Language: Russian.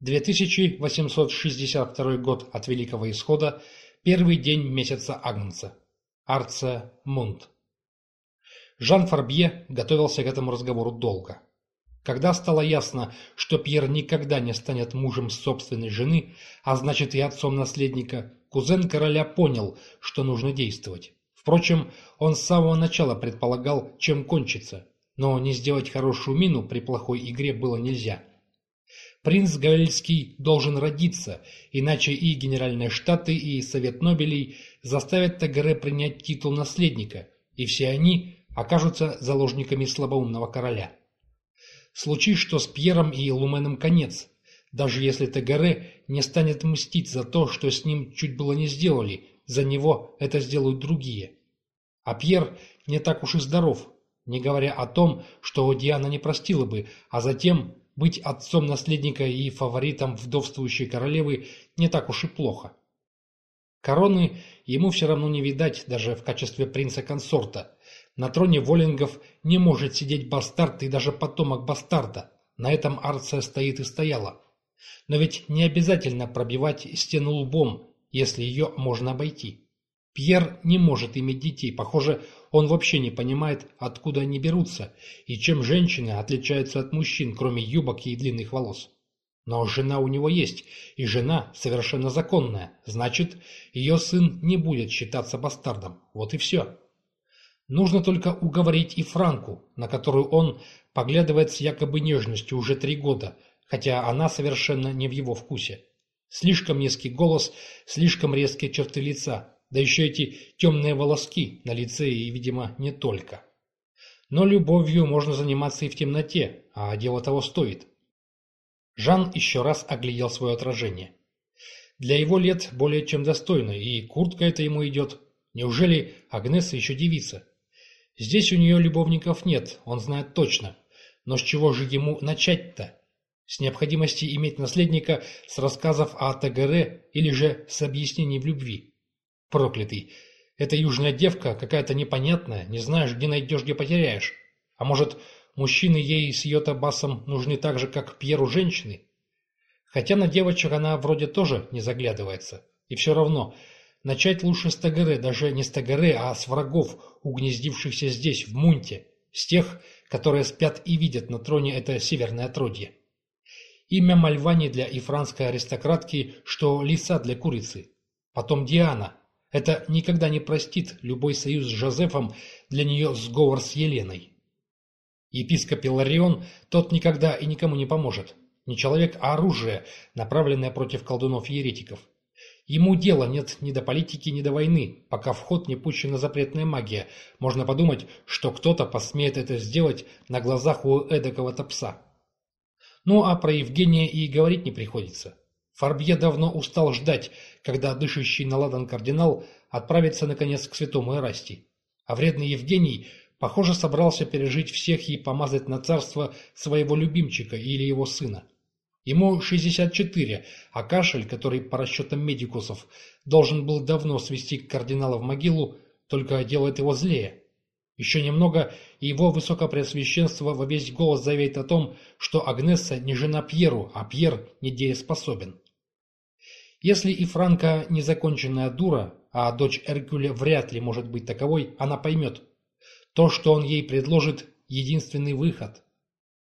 2862 год от Великого Исхода, первый день месяца Агнца. Арция Мунт. Жан Фарбье готовился к этому разговору долго. Когда стало ясно, что Пьер никогда не станет мужем собственной жены, а значит и отцом наследника, кузен короля понял, что нужно действовать. Впрочем, он с самого начала предполагал, чем кончится, но не сделать хорошую мину при плохой игре было нельзя. Принц Галильский должен родиться, иначе и Генеральные Штаты, и Совет Нобелей заставят Тагаре принять титул наследника, и все они окажутся заложниками слабоумного короля. Случись, что с Пьером и Луменом конец, даже если Тагаре не станет мстить за то, что с ним чуть было не сделали, за него это сделают другие. А Пьер не так уж и здоров, не говоря о том, что Диана не простила бы, а затем быть отцом наследника и фаворитом вдовствующей королевы не так уж и плохо. Короны ему все равно не видать даже в качестве принца-консорта. На троне Воллингов не может сидеть бастард и даже потомок бастарда. На этом Арция стоит и стояла. Но ведь не обязательно пробивать стену лбом, если ее можно обойти. Пьер не может иметь детей. Похоже, он вообще не понимает, откуда они берутся и чем женщины отличаются от мужчин, кроме юбок и длинных волос. Но жена у него есть, и жена совершенно законная, значит, ее сын не будет считаться бастардом. Вот и все. Нужно только уговорить и Франку, на которую он поглядывает с якобы нежностью уже три года, хотя она совершенно не в его вкусе. Слишком низкий голос, слишком резкие черты лица, да еще эти темные волоски на лице и, видимо, не только. Но любовью можно заниматься и в темноте, а дело того стоит. Жан еще раз оглядел свое отражение. Для его лет более чем достойно, и куртка это ему идет. Неужели Агнеса еще девица? Здесь у нее любовников нет, он знает точно. Но с чего же ему начать-то? С необходимости иметь наследника с рассказов о ТГР или же с объяснений в любви? Проклятый. Эта южная девка какая-то непонятная, не знаешь, где найдешь, где потеряешь. А может, мужчины ей с ее басом нужны так же, как Пьеру женщины? Хотя на девочек она вроде тоже не заглядывается. И все равно, начать лучше с Тагеры, даже не с Тагеры, а с врагов, угнездившихся здесь, в Мунте. С тех, которые спят и видят на троне это северное отродье. Имя Мальвани для ифранской аристократки, что лиса для курицы. Потом Диана, это никогда не простит любой союз с Жозефом, для нее сговор с Еленой. Епископ Иларион, тот никогда и никому не поможет. Не человек, а оружие, направленное против колдунов-еретиков. Ему дела нет ни до политики, ни до войны, пока в ход не пущена запретная магия. Можно подумать, что кто-то посмеет это сделать на глазах у эдакого-то пса. Ну а про Евгения и говорить не приходится. Фарбье давно устал ждать, когда дышащий на ладан кардинал отправится, наконец, к святому Эрасти. А вредный Евгений, похоже, собрался пережить всех и помазать на царство своего любимчика или его сына. Ему 64, а кашель, который по расчетам медикусов должен был давно свести кардинала в могилу, только делает его злее. Еще немного, и его высокопреосвященство во весь голос заявит о том, что Агнесса не жена Пьеру, а Пьер недееспособен. Если и Франка незаконченная дура, а дочь Эркюля вряд ли может быть таковой, она поймет. То, что он ей предложит, единственный выход.